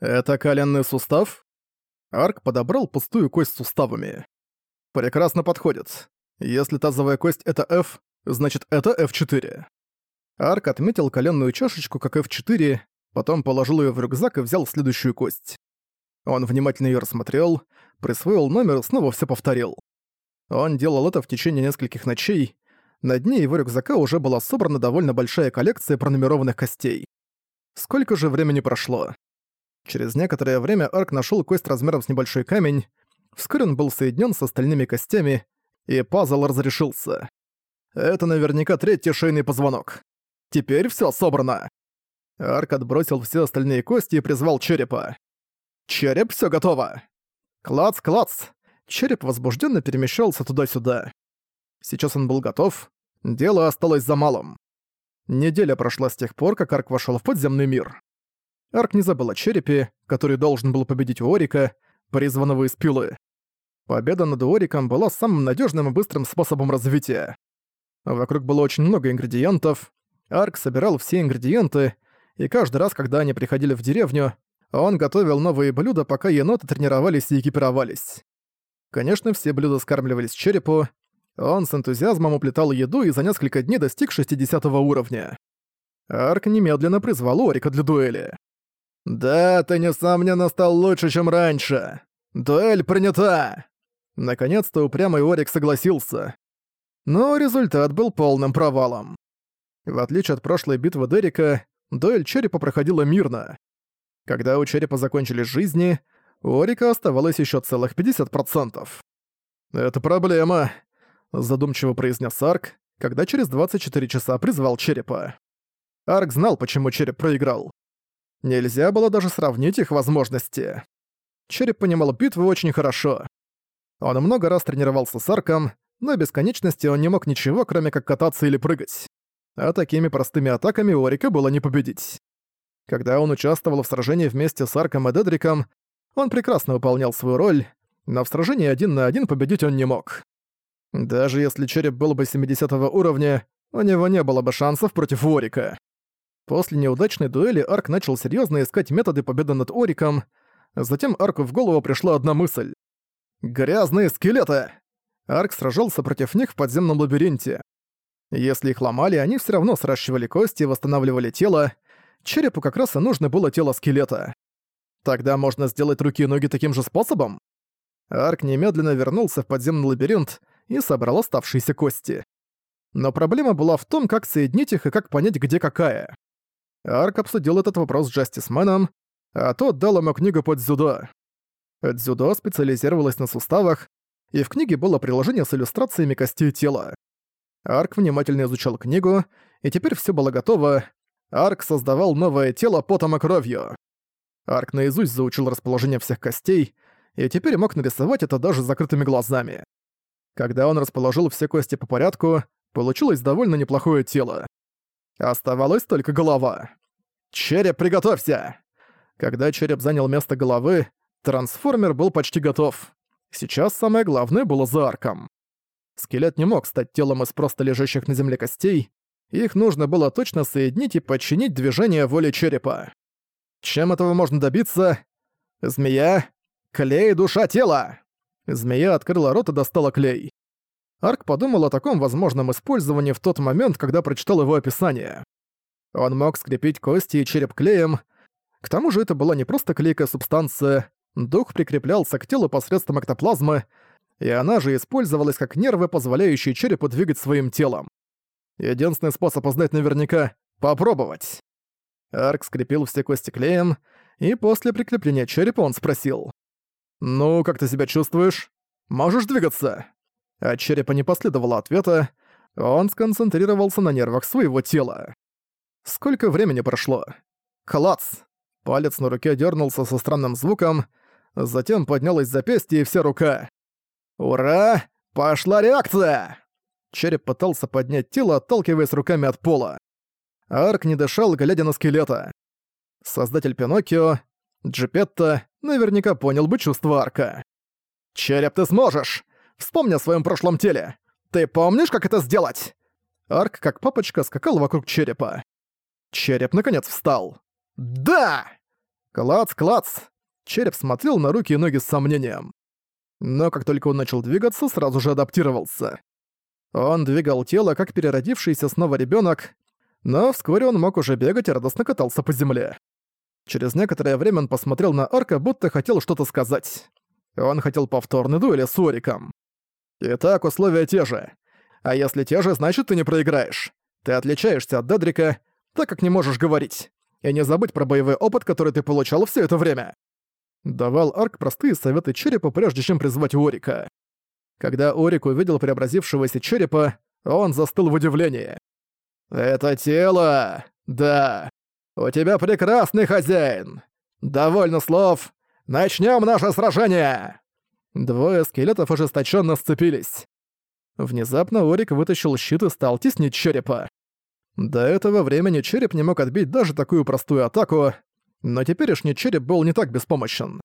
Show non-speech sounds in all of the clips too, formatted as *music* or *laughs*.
«Это коленный сустав?» Арк подобрал пустую кость с суставами. «Прекрасно подходит. Если тазовая кость — это F, значит это F4». Арк отметил коленную чашечку как F4, потом положил ее в рюкзак и взял следующую кость. Он внимательно ее рассмотрел, присвоил номер и снова все повторил. Он делал это в течение нескольких ночей. На дне его рюкзака уже была собрана довольно большая коллекция пронумерованных костей. Сколько же времени прошло? Через некоторое время Арк нашел кость размером с небольшой камень. Вскоре он был соединен с остальными костями, и пазл разрешился. Это наверняка третий шейный позвонок. Теперь все собрано. Арк отбросил все остальные кости и призвал черепа. «Череп, все готово!» «Клац, клац!» Череп возбужденно перемещался туда-сюда. Сейчас он был готов. Дело осталось за малым. Неделя прошла с тех пор, как Арк вошел в подземный мир. Арк не забыл о черепе, который должен был победить Уорика, призванного из пилы. Победа над Уориком была самым надежным и быстрым способом развития. Вокруг было очень много ингредиентов. Арк собирал все ингредиенты, и каждый раз, когда они приходили в деревню, он готовил новые блюда, пока еноты тренировались и экипировались. Конечно, все блюда скармливались черепу. Он с энтузиазмом уплетал еду и за несколько дней достиг 60 уровня. Арк немедленно призвал Орика для дуэли. «Да, ты, несомненно, стал лучше, чем раньше. Дуэль принята!» Наконец-то упрямый Орик согласился. Но результат был полным провалом. В отличие от прошлой битвы Дерека, дуэль Черепа проходила мирно. Когда у Черепа закончились жизни, у Орика оставалось еще целых 50%. «Это проблема», — задумчиво произнес Арк, когда через 24 часа призвал Черепа. Арк знал, почему Череп проиграл. Нельзя было даже сравнить их возможности. Череп понимал битву очень хорошо. Он много раз тренировался с Арком, но бесконечности он не мог ничего, кроме как кататься или прыгать. А такими простыми атаками Орика было не победить. Когда он участвовал в сражении вместе с Арком и Дедриком, он прекрасно выполнял свою роль, но в сражении один на один победить он не мог. Даже если череп был бы 70 уровня, у него не было бы шансов против Орика. После неудачной дуэли Арк начал серьезно искать методы победы над Ориком. Затем Арку в голову пришла одна мысль. «Грязные скелеты!» Арк сражался против них в подземном лабиринте. Если их ломали, они все равно сращивали кости и восстанавливали тело. Черепу как раз и нужно было тело скелета. Тогда можно сделать руки и ноги таким же способом? Арк немедленно вернулся в подземный лабиринт и собрал оставшиеся кости. Но проблема была в том, как соединить их и как понять, где какая. Арк обсудил этот вопрос с Джастисменом, а тот дал ему книгу под дзюдо. Дзюдо специализировалось на суставах, и в книге было приложение с иллюстрациями костей тела. Арк внимательно изучал книгу, и теперь все было готово. Арк создавал новое тело потом и кровью. Арк наизусть заучил расположение всех костей, и теперь мог нарисовать это даже закрытыми глазами. Когда он расположил все кости по порядку, получилось довольно неплохое тело. Оставалась только голова. «Череп, приготовься!» Когда череп занял место головы, трансформер был почти готов. Сейчас самое главное было за арком. Скелет не мог стать телом из просто лежащих на земле костей, их нужно было точно соединить и подчинить движение воли черепа. Чем этого можно добиться? Змея. Клей, душа, тело. Змея открыла рот и достала клей. Арк подумал о таком возможном использовании в тот момент, когда прочитал его описание. Он мог скрепить кости и череп клеем. К тому же это была не просто клейкая субстанция, дух прикреплялся к телу посредством эктоплазмы, и она же использовалась как нервы, позволяющие черепу двигать своим телом. Единственный способ узнать наверняка — попробовать. Арк скрепил все кости клеем, и после прикрепления черепа он спросил. «Ну, как ты себя чувствуешь? Можешь двигаться?» От черепа не последовало ответа, он сконцентрировался на нервах своего тела. Сколько времени прошло? Клац! Палец на руке дернулся со странным звуком, затем поднялась запястье и вся рука. «Ура! Пошла реакция!» Череп пытался поднять тело, отталкиваясь руками от пола. Арк не дышал, глядя на скелета. Создатель Пиноккио, Джипетто, наверняка понял бы чувство Арка. «Череп, ты сможешь! Вспомни о своем прошлом теле. Ты помнишь, как это сделать?» Арк, как папочка, скакал вокруг черепа. Череп, наконец, встал. «Да!» Клац-клац! Череп смотрел на руки и ноги с сомнением. Но как только он начал двигаться, сразу же адаптировался. Он двигал тело, как переродившийся снова ребенок, но вскоре он мог уже бегать и радостно катался по земле. Через некоторое время он посмотрел на Арка, будто хотел что-то сказать. Он хотел повторной дуэли с Ориком. Итак, условия те же. А если те же, значит ты не проиграешь. Ты отличаешься от Дедрика, так как не можешь говорить. И не забудь про боевой опыт, который ты получал все это время. Давал Арк простые советы черепа, прежде чем призвать Орика. Когда Орик увидел преобразившегося черепа, он застыл в удивлении. «Это тело! Да! У тебя прекрасный хозяин! Довольно слов! Начнем наше сражение!» Двое скелетов ожесточенно сцепились. Внезапно Орик вытащил щит и стал теснить черепа. До этого времени череп не мог отбить даже такую простую атаку, но теперешний череп был не так беспомощен.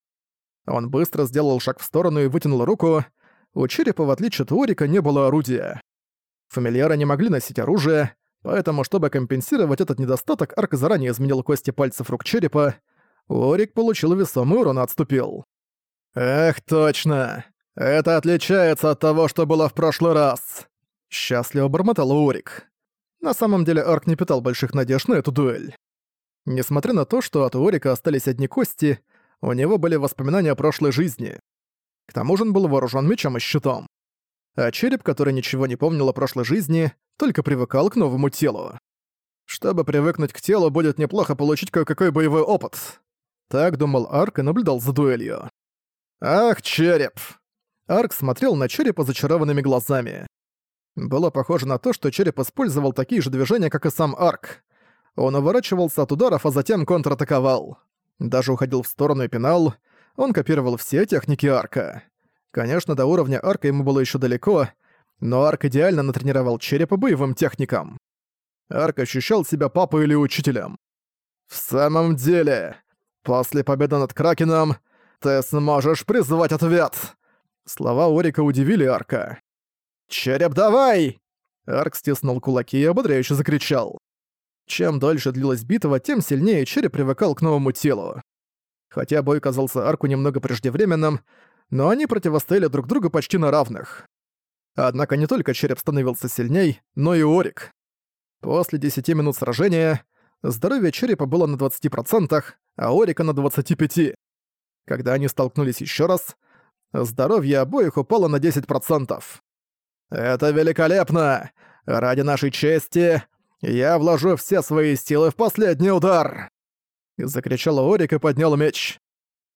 Он быстро сделал шаг в сторону и вытянул руку. У черепа, в отличие от Орика, не было орудия. Фамильяры не могли носить оружие, поэтому, чтобы компенсировать этот недостаток, Арк заранее изменил кости пальцев рук черепа. Орик получил весомый урон и отступил. «Эх, точно! Это отличается от того, что было в прошлый раз!» Счастливо бормотал Орик. На самом деле Арк не питал больших надежд на эту дуэль. Несмотря на то, что от Орика остались одни кости, у него были воспоминания о прошлой жизни. К тому же он был вооружен мечом и щитом. А череп, который ничего не помнил о прошлой жизни, только привыкал к новому телу. Чтобы привыкнуть к телу, будет неплохо получить кое-какой боевой опыт. Так думал Арк и наблюдал за дуэлью. «Ах, череп!» Арк смотрел на черепа зачарованными глазами. Было похоже на то, что череп использовал такие же движения, как и сам Арк. Он уворачивался от ударов, а затем контратаковал. Даже уходил в сторону и пинал. Он копировал все техники Арка. Конечно, до уровня Арка ему было еще далеко, но Арк идеально натренировал черепа боевым техникам. Арк ощущал себя папой или учителем. «В самом деле, после победы над Кракеном ты сможешь призвать ответ!» Слова Орика удивили Арка. «Череп, давай!» Арк стиснул кулаки и ободряюще закричал. Чем дольше длилась битва, тем сильнее череп привыкал к новому телу. Хотя бой казался арку немного преждевременным, но они противостояли друг другу почти на равных. Однако не только череп становился сильней, но и Орик. После 10 минут сражения здоровье черепа было на 20%, а Орика на 25%. Когда они столкнулись еще раз, здоровье обоих упало на 10%. «Это великолепно! Ради нашей чести я вложу все свои силы в последний удар!» Закричал Орик и поднял меч.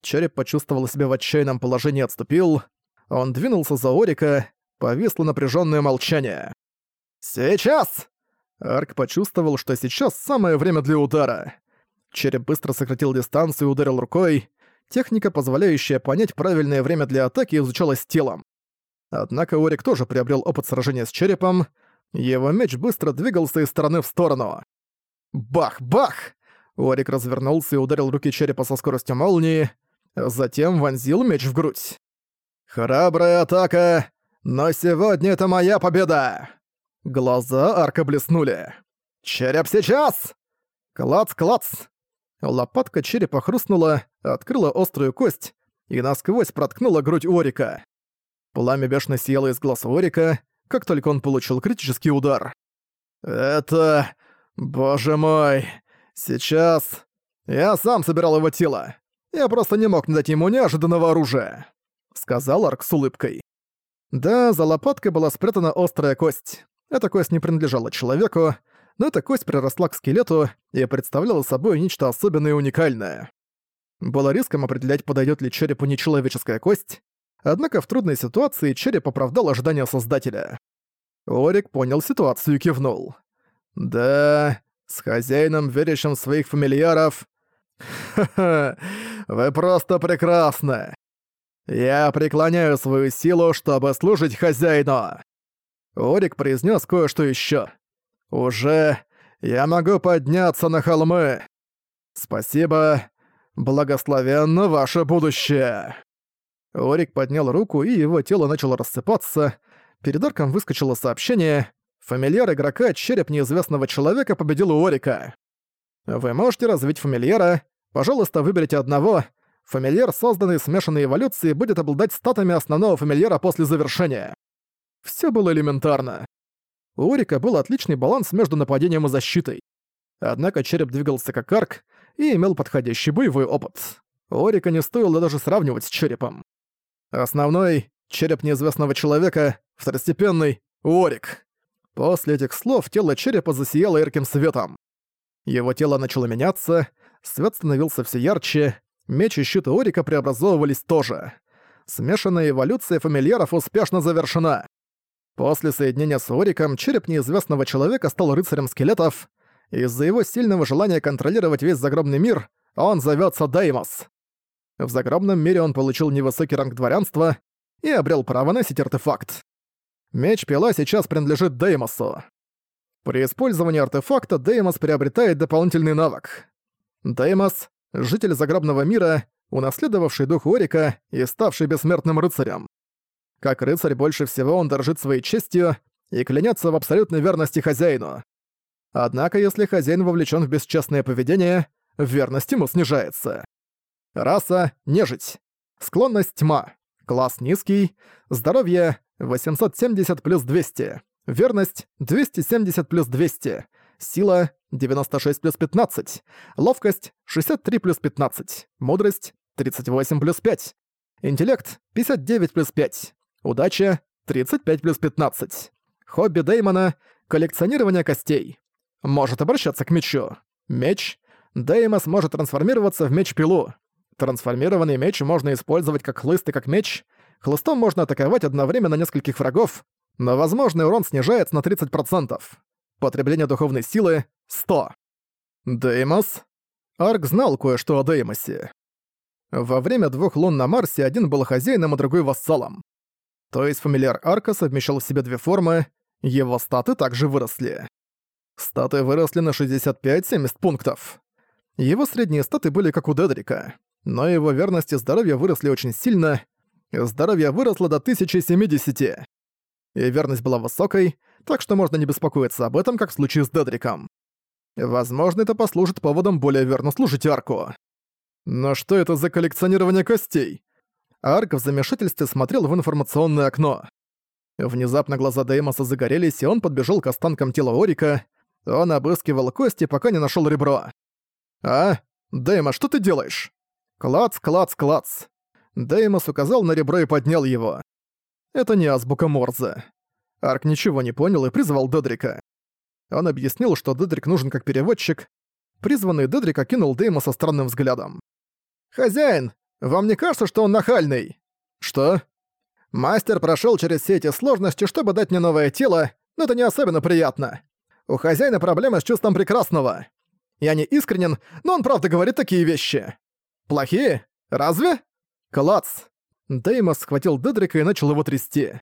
Череп почувствовал себя в отчаянном положении отступил. Он двинулся за Орика, повисло напряженное молчание. «Сейчас!» Арк почувствовал, что сейчас самое время для удара. Череп быстро сократил дистанцию и ударил рукой. Техника, позволяющая понять правильное время для атаки, изучалась телом. Однако Орик тоже приобрел опыт сражения с черепом, его меч быстро двигался из стороны в сторону. Бах-бах! Орик развернулся и ударил руки черепа со скоростью молнии, затем вонзил меч в грудь. «Храбрая атака! Но сегодня это моя победа!» Глаза арка блеснули. «Череп сейчас!» Клац-клац! Лопатка черепа хрустнула, открыла острую кость и насквозь проткнула грудь Орика. Пламя бешено сияло из глаз Орика, как только он получил критический удар. «Это... Боже мой! Сейчас... Я сам собирал его тело. Я просто не мог не дать ему неожиданного оружия», — сказал Арк с улыбкой. Да, за лопаткой была спрятана острая кость. Эта кость не принадлежала человеку, но эта кость приросла к скелету и представляла собой нечто особенное и уникальное. Было риском определять, подойдет ли черепу нечеловеческая кость, Однако в трудной ситуации череп оправдал ожидания создателя. Орик понял ситуацию и кивнул. «Да, с хозяином, верящим в своих фамильяров... Ха-ха, *laughs* вы просто прекрасны! Я преклоняю свою силу, чтобы служить хозяину!» Орик произнес кое-что еще. «Уже я могу подняться на холмы. Спасибо, благословенно ваше будущее!» Орик поднял руку, и его тело начало рассыпаться. Перед Арком выскочило сообщение «Фамильяр игрока, череп неизвестного человека победил у Орика». Вы можете развить фамильяра, Пожалуйста, выберите одного. Фамильяр, созданный смешанной эволюцией, будет обладать статами основного фамильяра после завершения. Все было элементарно. У Орика был отличный баланс между нападением и защитой. Однако череп двигался как арк и имел подходящий боевой опыт. Орика не стоило даже сравнивать с черепом. Основной — череп неизвестного человека, второстепенный — Орик. После этих слов тело черепа засияло ярким светом. Его тело начало меняться, свет становился все ярче, меч и щит Орика преобразовывались тоже. Смешанная эволюция фамильяров успешно завершена. После соединения с Ориком череп неизвестного человека стал рыцарем скелетов. Из-за его сильного желания контролировать весь загробный мир он зовется Деймос. В загробном мире он получил невысокий ранг дворянства и обрел право носить артефакт. Меч Пила сейчас принадлежит Деймосу. При использовании артефакта Деймос приобретает дополнительный навык. Деймос — житель загробного мира, унаследовавший дух Орика и ставший бессмертным рыцарем. Как рыцарь больше всего он дорожит своей честью и клянется в абсолютной верности хозяину. Однако, если хозяин вовлечен в бесчестное поведение, верность ему снижается. Раса — нежить. Склонность — тьма. Класс низкий. Здоровье — 870 плюс 200. Верность — 270 плюс 200. Сила — 96 плюс 15. Ловкость — 63 плюс 15. Мудрость — 38 плюс 5. Интеллект — 59 плюс 5. Удача — 35 плюс 15. Хобби Деймона — коллекционирование костей. Может обращаться к мечу. Меч. Деймос может трансформироваться в меч-пилу. Трансформированный меч можно использовать как хлыст и как меч. Хлыстом можно атаковать одновременно нескольких врагов, но возможный урон снижается на 30%. Потребление духовной силы — 100. Деймос. Арк знал кое-что о Деймосе. Во время двух лун на Марсе один был хозяином, а другой вассалом. То есть фамильяр Арка совмещал в себе две формы, его статы также выросли. Статы выросли на 65-70 пунктов. Его средние статы были как у Дедрика, но его верность и здоровье выросли очень сильно, здоровье выросло до 1070. И верность была высокой, так что можно не беспокоиться об этом, как в случае с Дедриком. Возможно, это послужит поводом более верно служить Арку. Но что это за коллекционирование костей? Арк в замешательстве смотрел в информационное окно. Внезапно глаза Деймоса загорелись, и он подбежал к останкам тела Орика. Он обыскивал кости, пока не нашел ребро. «А? Деймос, что ты делаешь?» «Клац, клац, клац!» Деймос указал на ребро и поднял его. Это не азбука Морзе. Арк ничего не понял и призвал Дедрика. Он объяснил, что Дедрик нужен как переводчик. Призванный Дедрик окинул Деймоса странным взглядом. «Хозяин, вам не кажется, что он нахальный?» «Что?» «Мастер прошел через все эти сложности, чтобы дать мне новое тело, но это не особенно приятно. У хозяина проблемы с чувством прекрасного. Я не искренен, но он правда говорит такие вещи. Плохие? Разве?» «Клац!» Деймос схватил Дедрика и начал его трясти.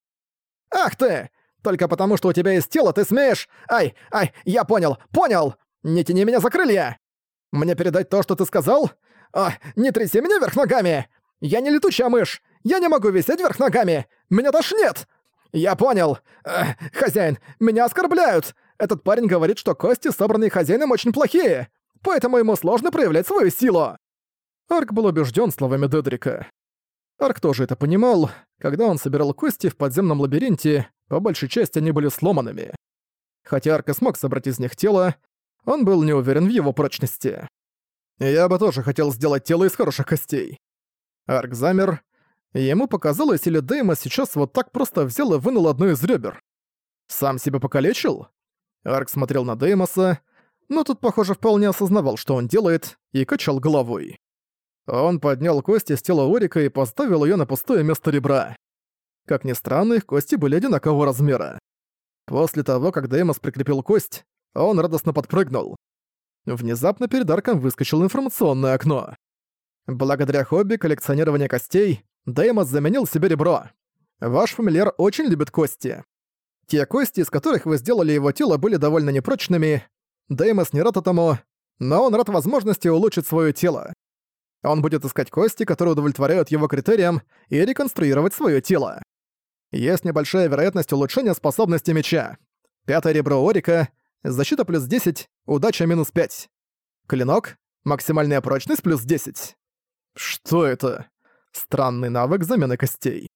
«Ах ты! Только потому, что у тебя есть тело, ты смеешь... Ай, ай, я понял, понял! Не тяни меня за крылья! Мне передать то, что ты сказал? «А, не тряси меня вверх ногами! Я не летучая мышь! Я не могу висеть вверх ногами! Меня тошнит!» «Я понял! Э, хозяин, меня оскорбляют! Этот парень говорит, что кости, собранные хозяином, очень плохие, поэтому ему сложно проявлять свою силу!» Арк был убежден словами Дедрика. Арк тоже это понимал. Когда он собирал кости в подземном лабиринте, по большей части они были сломанными. Хотя Арк и смог собрать из них тело, он был не уверен в его прочности. Я бы тоже хотел сделать тело из хороших костей. Арк замер. Ему показалось, или Дейма сейчас вот так просто взял и вынул одно из ребер. Сам себя покалечил? Арк смотрел на Деймоса, но тут, похоже, вполне осознавал, что он делает, и качал головой. Он поднял кости с тела Орика и поставил ее на пустое место ребра. Как ни странно, их кости были одинакового размера. После того, как Деймос прикрепил кость, он радостно подпрыгнул. Внезапно перед Арком выскочило информационное окно. Благодаря хобби коллекционирования костей, Деймос заменил себе ребро. Ваш фамильяр очень любит кости. Те кости, из которых вы сделали его тело, были довольно непрочными. Деймос не рад этому, но он рад возможности улучшить свое тело. Он будет искать кости, которые удовлетворяют его критериям, и реконструировать свое тело. Есть небольшая вероятность улучшения способности меча. Пятое ребро Орика Защита плюс 10, удача минус 5. Клинок. Максимальная прочность плюс 10. Что это? Странный навык замены костей.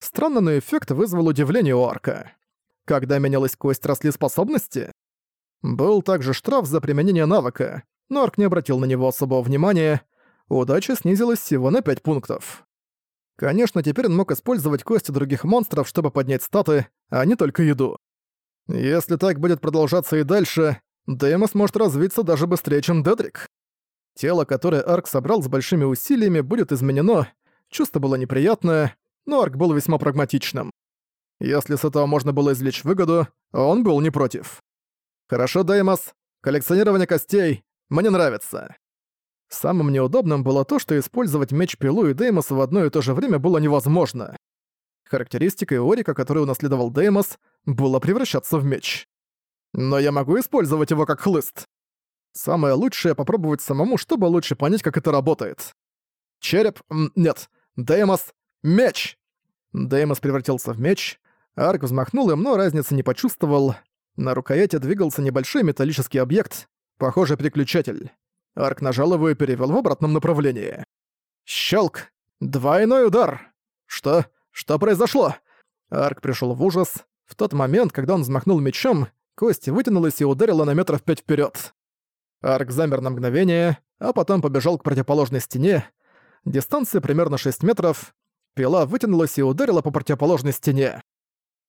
Странно, но эффект вызвал удивление у арка. Когда менялась кость, росли способности? Был также штраф за применение навыка, но арк не обратил на него особого внимания. Удача снизилась всего на 5 пунктов. Конечно, теперь он мог использовать кости других монстров, чтобы поднять статы, а не только еду. Если так будет продолжаться и дальше, Деймос может развиться даже быстрее, чем Дедрик. Тело, которое Арк собрал с большими усилиями, будет изменено, чувство было неприятное, но Арк был весьма прагматичным. Если с этого можно было извлечь выгоду, он был не против. «Хорошо, Деймос, коллекционирование костей мне нравится». Самым неудобным было то, что использовать меч-пилу и Деймоса в одно и то же время было невозможно. Характеристикой Орика, которую унаследовал Деймос, было превращаться в меч. Но я могу использовать его как хлыст. Самое лучшее — попробовать самому, чтобы лучше понять, как это работает. Череп... Нет. Деймос... Меч! Деймос превратился в меч. Арк взмахнул им, но разницы не почувствовал. На рукояти двигался небольшой металлический объект, похожий переключатель. Арк нажал его и перевел в обратном направлении. Щелк! Двойной удар! Что? Что произошло? Арк пришел в ужас. В тот момент, когда он взмахнул мечом, кость вытянулась и ударила на метров пять вперед. Арк замер на мгновение, а потом побежал к противоположной стене. Дистанция примерно 6 метров. Пила вытянулась и ударила по противоположной стене.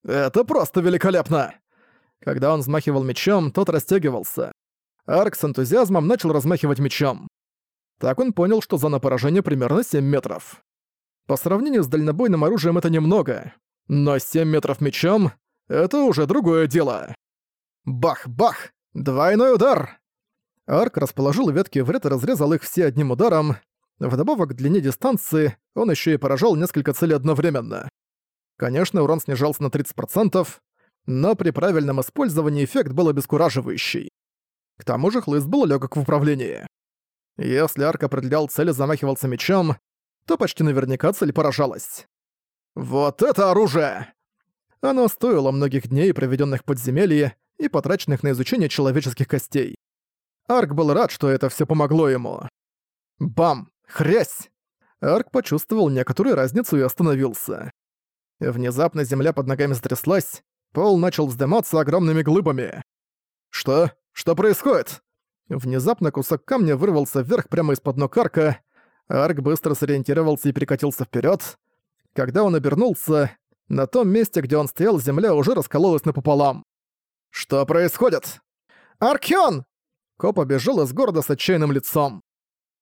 «Это просто великолепно!» Когда он взмахивал мечом, тот растягивался. Арк с энтузиазмом начал размахивать мечом. Так он понял, что зона поражения примерно 7 метров. По сравнению с дальнобойным оружием это немного, но 7 метров мечом — это уже другое дело. Бах-бах! Двойной удар! Арк расположил ветки в ряд и разрезал их все одним ударом. Вдобавок к длине дистанции он еще и поражал несколько целей одновременно. Конечно, урон снижался на 30%, но при правильном использовании эффект был обескураживающий. К тому же хлыст был легок в управлении. Если Арк определял цель и замахивался мечом, то почти наверняка цель поражалась. «Вот это оружие!» Оно стоило многих дней, проведенных в подземелье и потраченных на изучение человеческих костей. Арк был рад, что это все помогло ему. Бам! Хрясь! Арк почувствовал некоторую разницу и остановился. Внезапно земля под ногами затряслась, пол начал вздыматься огромными глыбами. «Что? Что происходит?» Внезапно кусок камня вырвался вверх прямо из-под ног Арка. Арк быстро сориентировался и перекатился вперед. Когда он обернулся, на том месте, где он стоял, земля уже раскололась напополам. «Что происходит?» «Аркён!» Копа бежал из города с отчаянным лицом.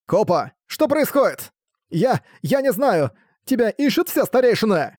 «Копа, что происходит?» «Я... я не знаю! Тебя ищут все старейшины!»